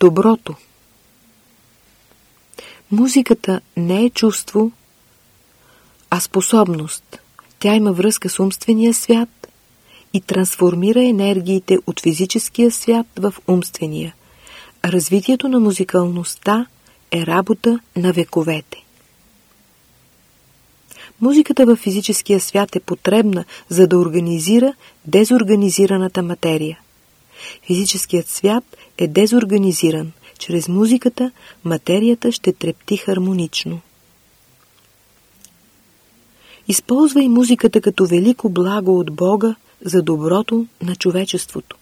Доброто Музиката не е чувство, а способност. Тя има връзка с умствения свят и трансформира енергиите от физическия свят в умствения. Развитието на музикалността е работа на вековете. Музиката в физическия свят е потребна, за да организира дезорганизираната материя. Физическият свят е дезорганизиран. Чрез музиката материята ще трепти хармонично. Използвай музиката като велико благо от Бога за доброто на човечеството.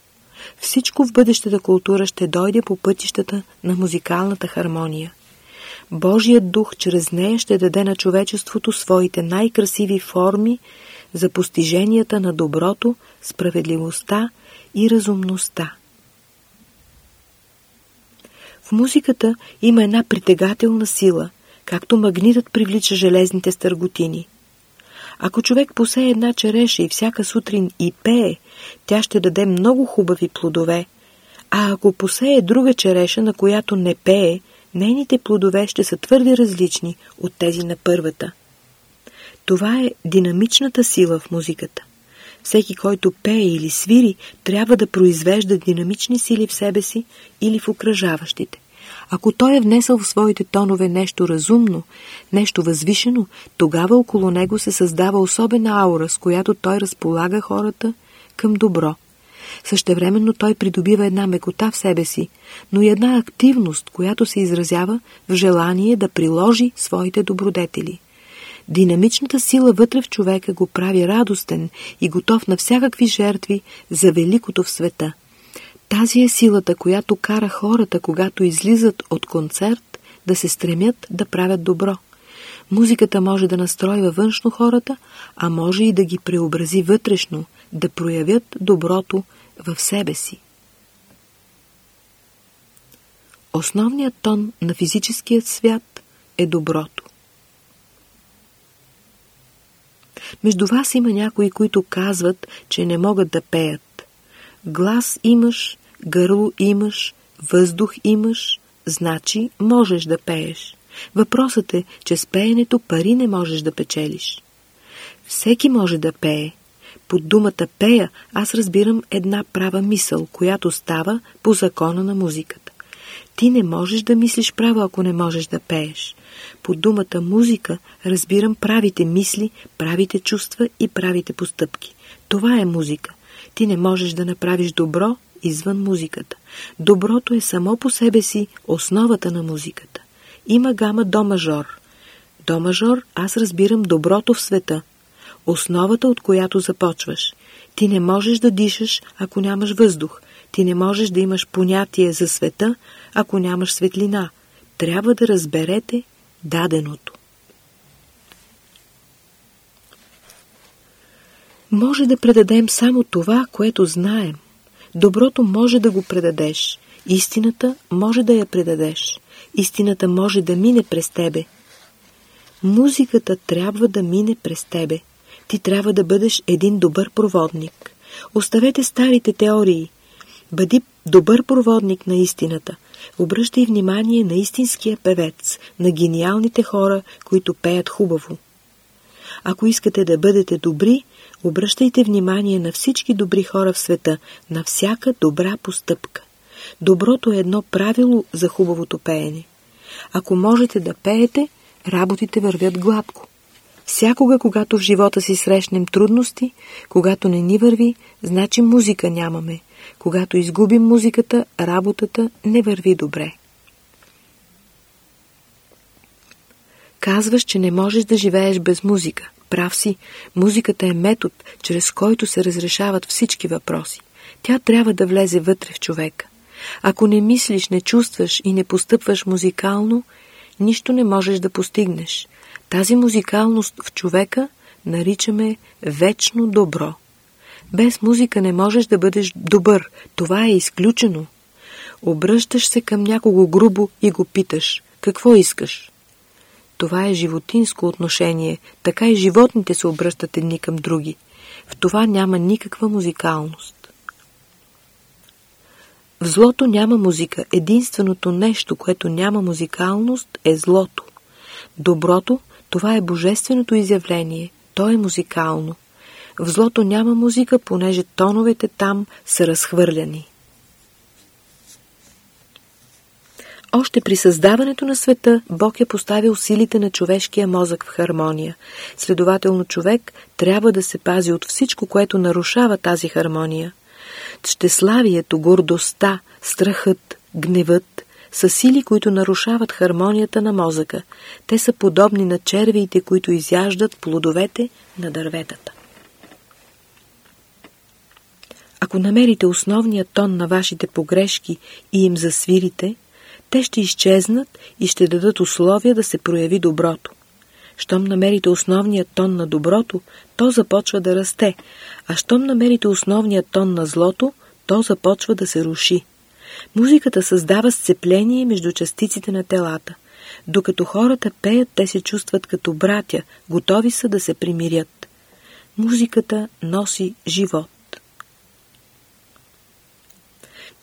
Всичко в бъдещата култура ще дойде по пътищата на музикалната хармония. Божият дух чрез нея ще даде на човечеството своите най-красиви форми за постиженията на доброто, справедливостта и разумността. В музиката има една притегателна сила, както магнитът привлича железните стърготини. Ако човек посее една череша и всяка сутрин и пее, тя ще даде много хубави плодове, а ако посее друга череша, на която не пее, нейните плодове ще са твърде различни от тези на първата. Това е динамичната сила в музиката. Всеки, който пее или свири, трябва да произвежда динамични сили в себе си или в окръжаващите. Ако той е внесъл в своите тонове нещо разумно, нещо възвишено, тогава около него се създава особена аура, с която той разполага хората към добро. Същевременно той придобива една мекота в себе си, но и една активност, която се изразява в желание да приложи своите добродетели. Динамичната сила вътре в човека го прави радостен и готов на всякакви жертви за великото в света. Тази е силата, която кара хората, когато излизат от концерт, да се стремят да правят добро. Музиката може да настройва външно хората, а може и да ги преобрази вътрешно, да проявят доброто в себе си. Основният тон на физическият свят е доброто. Между вас има някои, които казват, че не могат да пеят. Глас имаш, гърло имаш, въздух имаш, значи можеш да пееш. Въпросът е, че с пеенето пари не можеш да печелиш. Всеки може да пее. Под думата пея аз разбирам една права мисъл, която става по закона на музиката. Ти не можеш да мислиш право, ако не можеш да пееш. По думата музика разбирам правите мисли, правите чувства и правите постъпки. Това е музика. Ти не можеш да направиш добро извън музиката. Доброто е само по себе си основата на музиката. Има гама до мажор. До мажор аз разбирам доброто в света. Основата, от която започваш. Ти не можеш да дишаш, ако нямаш въздух. Ти не можеш да имаш понятие за света, ако нямаш светлина. Трябва да разберете даденото. Може да предадем само това, което знаем. Доброто може да го предадеш. Истината може да я предадеш. Истината може да мине през тебе. Музиката трябва да мине през тебе. Ти трябва да бъдеш един добър проводник. Оставете старите теории. Бъди добър проводник на истината. Обръщай внимание на истинския певец, на гениалните хора, които пеят хубаво. Ако искате да бъдете добри, обръщайте внимание на всички добри хора в света, на всяка добра постъпка. Доброто е едно правило за хубавото пеене. Ако можете да пеете, работите вървят гладко. Всякога, когато в живота си срещнем трудности, когато не ни върви, значи музика нямаме. Когато изгубим музиката, работата не върви добре. Казваш, че не можеш да живееш без музика. Прав си, музиката е метод, чрез който се разрешават всички въпроси. Тя трябва да влезе вътре в човека. Ако не мислиш, не чувстваш и не постъпваш музикално, нищо не можеш да постигнеш. Тази музикалност в човека наричаме вечно добро. Без музика не можеш да бъдеш добър. Това е изключено. Обръщаш се към някого грубо и го питаш. Какво искаш? Това е животинско отношение. Така и животните се обръщат едни към други. В това няма никаква музикалност. В злото няма музика. Единственото нещо, което няма музикалност, е злото. Доброто, това е божественото изявление. То е музикално. В злото няма музика, понеже тоновете там са разхвърляни. Още при създаването на света Бог е поставил силите на човешкия мозък в хармония. Следователно човек трябва да се пази от всичко, което нарушава тази хармония. Щеславието, гордостта, страхът, гневът са сили, които нарушават хармонията на мозъка. Те са подобни на червиите, които изяждат плодовете на дърветата. Ако намерите основния тон на вашите погрешки и им засвирите, те ще изчезнат и ще дадат условия да се прояви доброто. Щом намерите основния тон на доброто, то започва да расте, а щом намерите основния тон на злото, то започва да се руши. Музиката създава сцепление между частиците на телата. Докато хората пеят, те се чувстват като братя, готови са да се примирят. Музиката носи живот.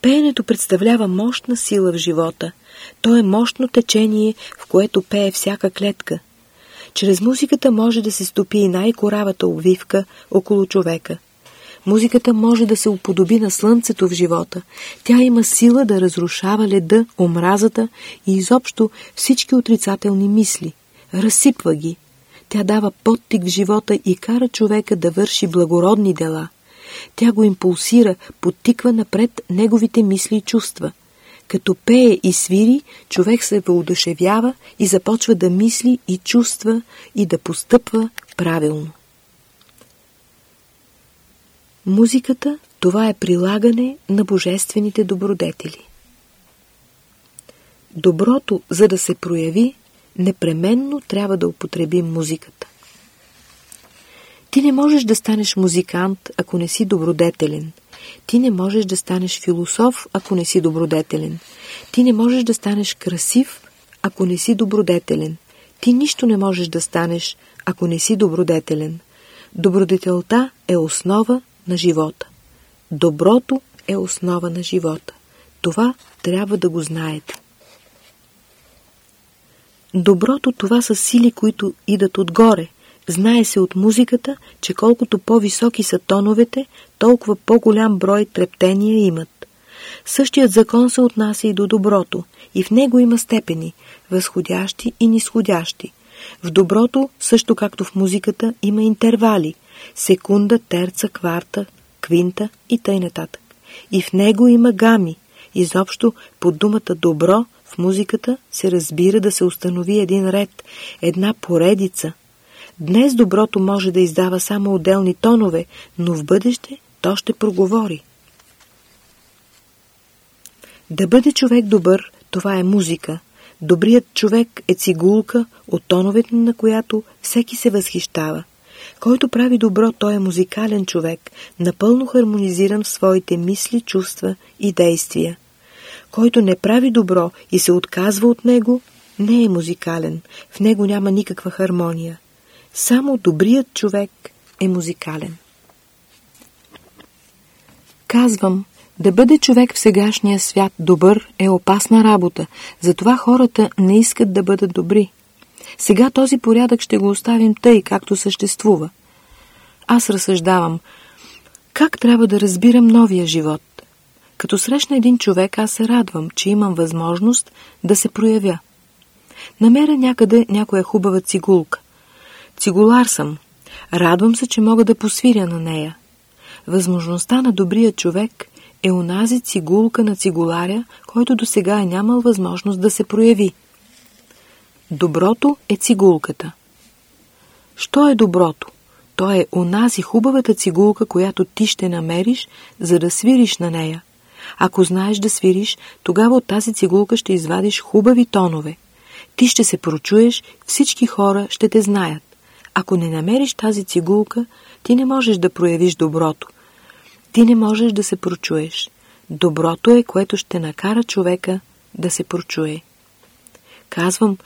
Пеенето представлява мощна сила в живота. То е мощно течение, в което пее всяка клетка. Чрез музиката може да се стопи и най-коравата обвивка около човека. Музиката може да се уподоби на слънцето в живота. Тя има сила да разрушава леда, омразата и изобщо всички отрицателни мисли. Разсипва ги. Тя дава подтик в живота и кара човека да върши благородни дела. Тя го импулсира, подтиква напред неговите мисли и чувства. Като пее и свири, човек се въодушевява и започва да мисли и чувства и да постъпва правилно. Музиката – това е прилагане на божествените добродетели. Доброто, за да се прояви, непременно трябва да употребим музиката. Ти не можеш да станеш музикант, ако не си добродетелен. Ти не можеш да станеш философ, ако не си добродетелен. Ти не можеш да станеш красив, ако не си добродетелен. Ти нищо не можеш да станеш, ако не си добродетелен. Добродетелта е основа на живота. Доброто е основа на живота. Това трябва да го знаете. Доброто това са сили, които идат отгоре. Знае се от музиката, че колкото по-високи са тоновете, толкова по-голям брой трептения имат. Същият закон се отнася и до доброто, и в него има степени, възходящи и нисходящи. В доброто, също както в музиката, има интервали, секунда, терца, кварта, квинта и тъй. И в него има гами. Изобщо под думата добро в музиката се разбира да се установи един ред, една поредица. Днес доброто може да издава само отделни тонове, но в бъдеще то ще проговори. Да бъде човек добър, това е музика. Добрият човек е цигулка, от тоновете на която всеки се възхищава. Който прави добро, той е музикален човек, напълно хармонизиран в своите мисли, чувства и действия. Който не прави добро и се отказва от него, не е музикален, в него няма никаква хармония. Само добрият човек е музикален. Казвам, да бъде човек в сегашния свят добър е опасна работа, затова хората не искат да бъдат добри. Сега този порядък ще го оставим тъй, както съществува. Аз разсъждавам. Как трябва да разбирам новия живот? Като срещна един човек, аз се радвам, че имам възможност да се проявя. Намеря някъде някоя хубава цигулка. Цигулар съм. Радвам се, че мога да посвиря на нея. Възможността на добрия човек е унази цигулка на цигуларя, който до сега е нямал възможност да се прояви. Доброто е цигулката. Що е доброто? То е онази хубавата цигулка, която ти ще намериш, за да свириш на нея. Ако знаеш да свириш, тогава от тази цигулка ще извадиш хубави тонове. Ти ще се прочуеш, всички хора ще те знаят. Ако не намериш тази цигулка, ти не можеш да проявиш доброто. Ти не можеш да се прочуеш. Доброто е, което ще накара човека да се прочуе. Казвам,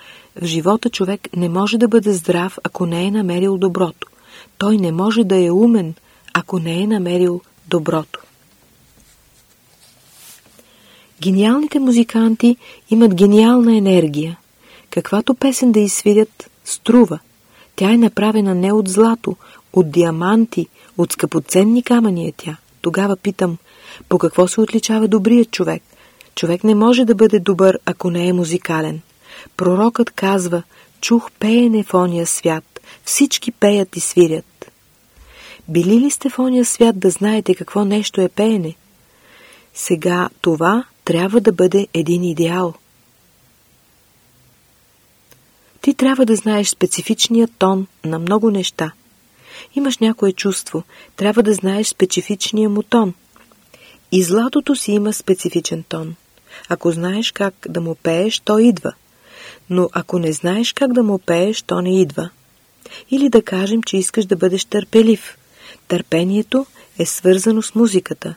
в живота човек не може да бъде здрав, ако не е намерил доброто. Той не може да е умен, ако не е намерил доброто. Гениалните музиканти имат гениална енергия. Каквато песен да изсвирят, струва. Тя е направена не от злато, от диаманти, от скъпоценни камъни е тя. Тогава питам, по какво се отличава добрият човек? Човек не може да бъде добър, ако не е музикален. Пророкът казва, чух пеене в ония свят, всички пеят и свирят. Били ли сте в ония свят да знаете какво нещо е пеене? Сега това трябва да бъде един идеал. Ти трябва да знаеш специфичния тон на много неща. Имаш някое чувство, трябва да знаеш специфичния му тон. И златото си има специфичен тон. Ако знаеш как да му пееш, то идва. Но ако не знаеш как да му пееш, то не идва. Или да кажем, че искаш да бъдеш търпелив. Търпението е свързано с музиката,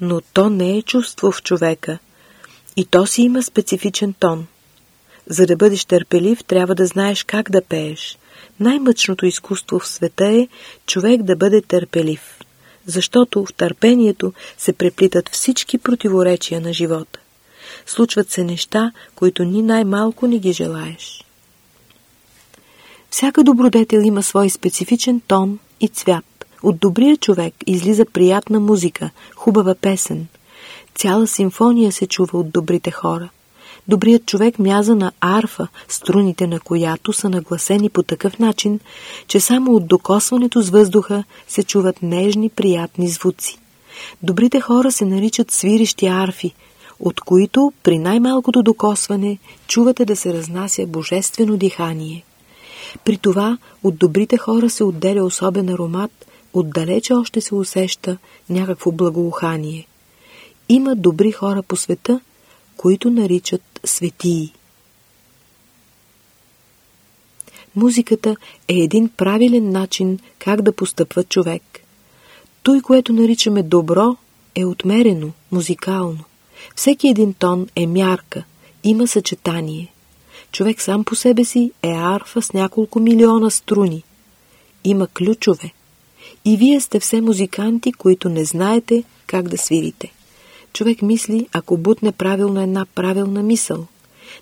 но то не е чувство в човека. И то си има специфичен тон. За да бъдеш търпелив, трябва да знаеш как да пееш. Най-мъчното изкуство в света е човек да бъде търпелив, защото в търпението се преплитат всички противоречия на живота. Случват се неща, които ни най-малко не ги желаеш. Всяка добродетел има свой специфичен тон и цвят. От добрия човек излиза приятна музика, хубава песен. Цяла симфония се чува от добрите хора. Добрият човек мяза на арфа, струните на която са нагласени по такъв начин, че само от докосването с въздуха се чуват нежни, приятни звуци. Добрите хора се наричат свирищи арфи, от които при най-малкото докосване чувате да се разнася божествено дихание. При това от добрите хора се отделя особен аромат, отдалече още се усеща някакво благоухание. Има добри хора по света, които наричат светии. Музиката е един правилен начин как да постъпва човек. Той, което наричаме добро, е отмерено, музикално. Всеки един тон е мярка, има съчетание. Човек сам по себе си е арфа с няколко милиона струни. Има ключове. И вие сте все музиканти, които не знаете как да свирите. Човек мисли, ако бутне правилно една правилна мисъл.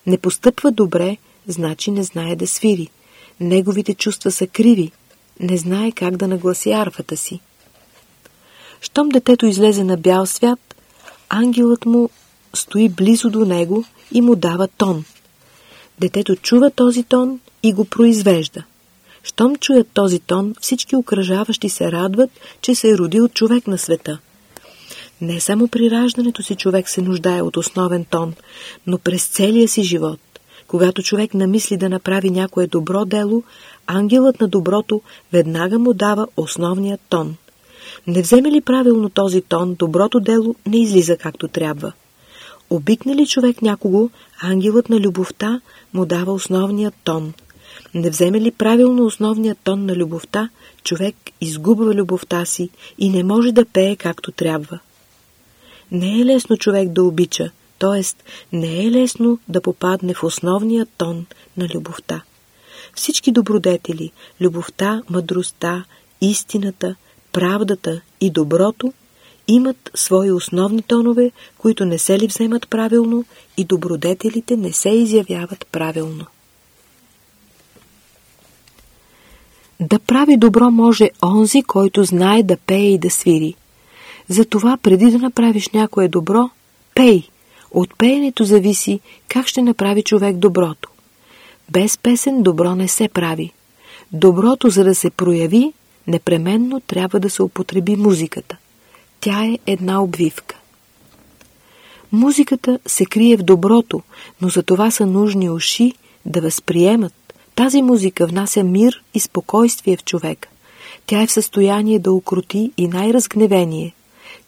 Не постъпва добре, значи не знае да свири. Неговите чувства са криви. Не знае как да нагласи арфата си. Щом детето излезе на бял свят, ангелът му стои близо до него и му дава тон. Детето чува този тон и го произвежда. Щом чуят този тон, всички окръжаващи се радват, че се е родил човек на света. Не само при раждането си човек се нуждае от основен тон, но през целия си живот. Когато човек намисли да направи някое добро дело, ангелът на доброто веднага му дава основният тон. Не вземе ли правилно този тон, доброто дело не излиза както трябва. Обикне ли човек някого, ангелът на любовта му дава основният тон. Не вземе ли правилно основният тон на любовта, човек изгубва любовта си и не може да пее както трябва. Не е лесно човек да обича, т.е. не е лесно да попадне в основния тон на любовта. Всички добродетели, любовта, мъдростта, истината, правдата и доброто имат свои основни тонове, които не се ли вземат правилно и добродетелите не се изявяват правилно. Да прави добро може онзи, който знае да пее и да свири. Затова, преди да направиш някое добро, пей. От пеенето зависи как ще направи човек доброто. Без песен добро не се прави. Доброто, за да се прояви, непременно трябва да се употреби музиката. Тя е една обвивка. Музиката се крие в доброто, но за това са нужни уши да възприемат. Тази музика внася мир и спокойствие в човека. Тя е в състояние да укроти и най-разгневение.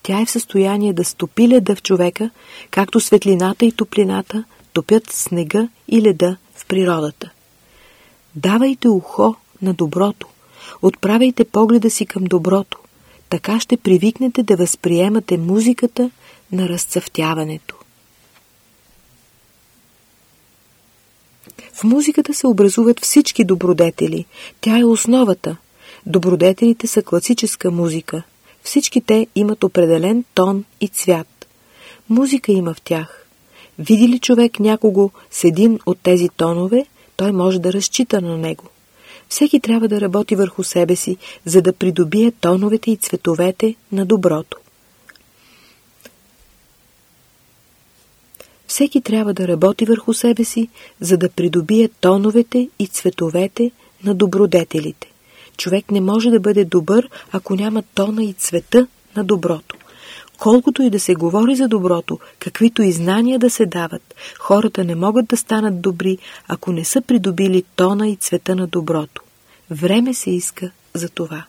Тя е в състояние да стопи леда в човека, както светлината и топлината топят снега и леда в природата. Давайте ухо на доброто, отправяйте погледа си към доброто, така ще привикнете да възприемате музиката на разцъфтяването. В музиката се образуват всички добродетели. Тя е основата. Добродетелите са класическа музика. Всички те имат определен тон и цвят. Музика има в тях. Види ли човек някого с един от тези тонове, той може да разчита на него. Всеки трябва да работи върху себе си, за да придобие тоновете и цветовете на доброто. Всеки трябва да работи върху себе си, за да придобие тоновете и цветовете на добродетелите. Човек не може да бъде добър, ако няма тона и цвета на доброто. Колкото и да се говори за доброто, каквито и знания да се дават, хората не могат да станат добри, ако не са придобили тона и цвета на доброто. Време се иска за това.